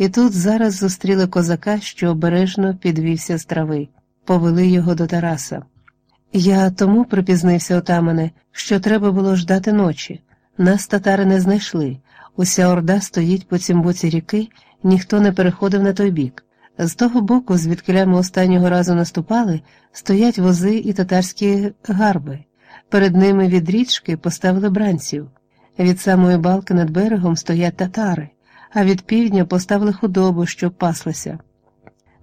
і тут зараз зустріли козака, що обережно підвівся з трави, повели його до Тараса. Я тому припізнився, отамане, що треба було ждати ночі. Нас татари не знайшли. Уся орда стоїть по цім боці ріки, ніхто не переходив на той бік. З того боку, звідки ми останнього разу наступали, стоять вози і татарські гарби. Перед ними від річки поставили бранців. Від самої балки над берегом стоять татари, а від півдня поставили худобу, щоб паслася.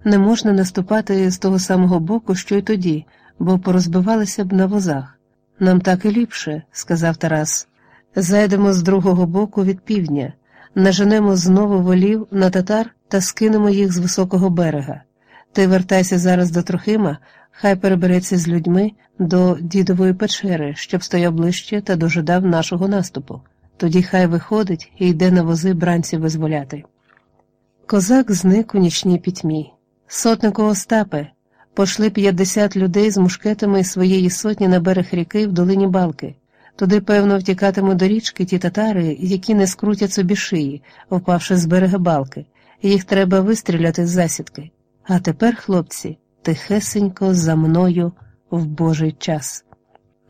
Не можна наступати з того самого боку, що й тоді, бо порозбивалися б на возах. Нам так і ліпше, сказав Тарас. Зайдемо з другого боку від півдня, наженемо знову волів на татар та скинемо їх з високого берега. Ти вертайся зараз до Трохима, хай перебереться з людьми до дідової печери, щоб стояв ближче та дожидав нашого наступу. Тоді хай виходить і йде на вози бранців визволяти. Козак зник у нічній пітьмі. Сотнику Остапе, пошли п'ятдесят людей з мушкетами своєї сотні на берег ріки в долині балки. Туди, певно, втікатимуть до річки ті татари, які не скрутять собі шиї, впавши з берега балки. Їх треба вистріляти з засідки. А тепер, хлопці, тихесенько за мною в Божий час.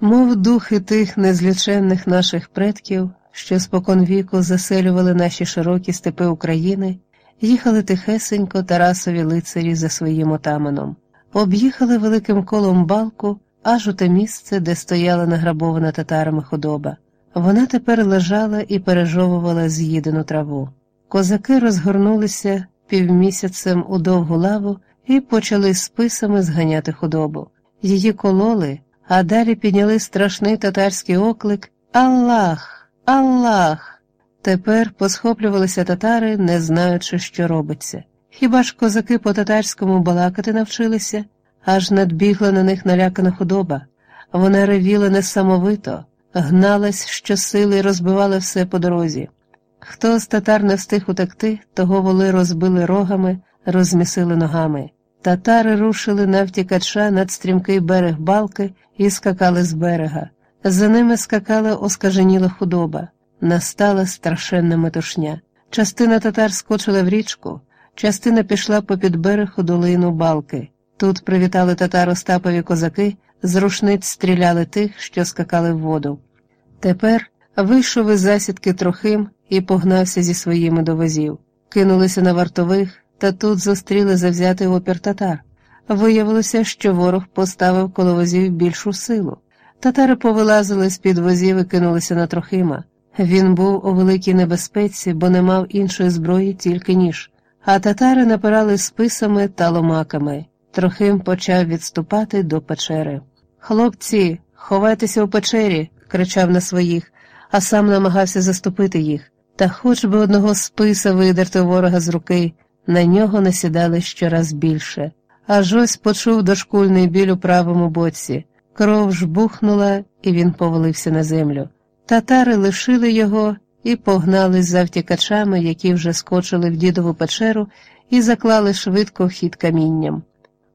Мов духи тих незліченних наших предків, що споконвіку заселювали наші широкі степи України, їхали тихесенько Тарасові лицарі за своїм отаманом, об'їхали великим колом балку аж у те місце, де стояла награбована татарами худоба. Вона тепер лежала і пережовувала з'їдену траву. Козаки розгорнулися півмісяцем у довгу лаву і почали списами зганяти худобу. Її кололи, а далі підняли страшний татарський оклик Аллах, Аллах. Тепер посхоплювалися татари, не знаючи, що робиться. Хіба ж козаки по татарському балакати навчилися, аж надбігла на них налякана худоба. Вона ревіла несамовито, гналась щосили і розбивала все по дорозі. Хто з татар не встиг утекти, того воли розбили рогами, розмісили ногами. Татари рушили на втікача над стрімкий берег балки і скакали з берега. За ними скакала оскаженіла худоба. Настала страшенна метушня. Частина татар скочила в річку, частина пішла попід берег у долину балки. Тут привітали татар Остапові козаки, з рушниць стріляли тих, що скакали в воду. Тепер вийшов із засідки трохим і погнався зі своїми до возів. Кинулися на вартових, та тут зустріли завзятий опір татар. Виявилося, що ворог поставив коло возів більшу силу. Татари повилазили з під возів і кинулися на Трохима. Він був у великій небезпеці, бо не мав іншої зброї, тільки ніж. А татари напирали списами та ломаками. Трохим почав відступати до печери. Хлопці, ховайтеся у печері, кричав на своїх, а сам намагався заступити їх. Та хоч би одного списа видерти ворога з руки, на нього насідали щораз більше. Аж ось почув дошкульний біль у правому боці. Кров жбухнула, і він повалився на землю. Татари лишили його і погнали за втікачами, які вже скочили в дідову печеру, і заклали швидко хід камінням.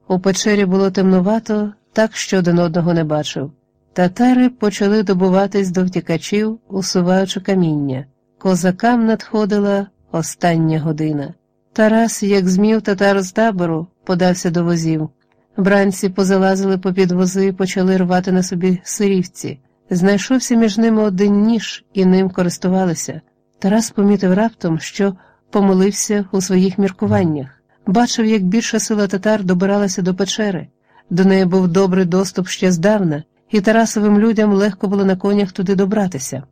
У печері було темнувато, так що один одного не бачив. Татари почали добуватись до втікачів, усуваючи каміння. Козакам надходила остання година. Тарас, як змів татар з табору, подався до возів. Бранці позалазили попід вози і почали рвати на собі сирівці. Знайшовся між ними один ніж і ним користувалися. Тарас помітив раптом, що помилився у своїх міркуваннях, бачив, як більша сила татар добиралася до печери. До неї був добрий доступ ще здавна, і Тарасовим людям легко було на конях туди добратися.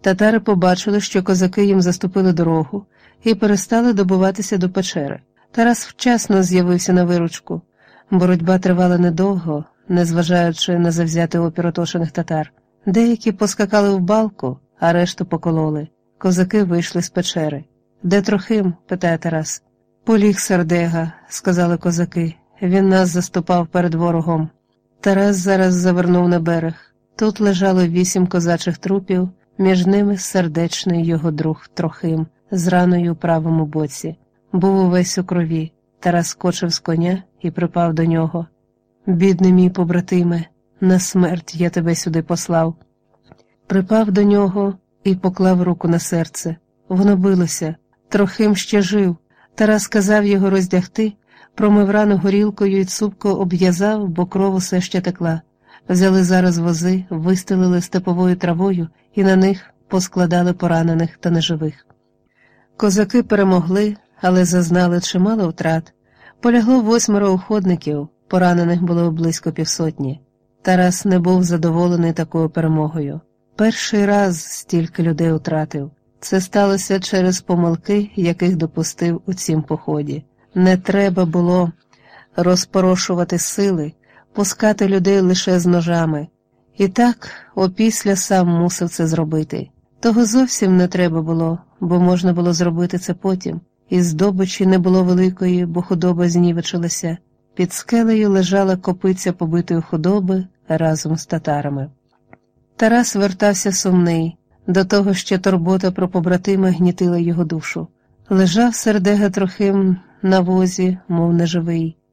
Татари побачили, що козаки їм заступили дорогу і перестали добуватися до печери. Тарас вчасно з'явився на виручку. Боротьба тривала недовго, незважаючи на завзятий опір оточених татар. Деякі поскакали в балку, а решту покололи. Козаки вийшли з печери. Де Трохим? питає Тарас. Поліг сердега, сказали козаки. Він нас заступав перед ворогом. Тарас зараз завернув на берег. Тут лежало вісім козачих трупів, між ними сердечний його друг Трохим, з раною у правому боці. Був увесь у крові. Тарас скочив з коня і припав до нього. Бідний мій побратиме, на смерть я тебе сюди послав. Припав до нього і поклав руку на серце. Воно билося. Трохим ще жив, Тарас сказав його роздягти, промив рану горілкою і цупко обв'язав, бо кров усе ще текла. Взяли зараз вози, вистелили степовою травою і на них поскладали поранених та неживих. Козаки перемогли, але зазнали чимало втрат. Полягло восьмеро уходників, поранених було близько півсотні. Тарас не був задоволений такою перемогою. Перший раз стільки людей втратив. Це сталося через помилки, яких допустив у цім поході. Не треба було розпорошувати сили, пускати людей лише з ножами. І так опісля сам мусив це зробити. Того зовсім не треба було, бо можна було зробити це потім. І здобичі не було великої, бо худоба знівечилася. Під скелею лежала копиця побитої худоби разом з татарами. Тарас вертався сумний, до того ще турбота про побратима гнітила його душу. Лежав сердега трохим на возі, мов неживий.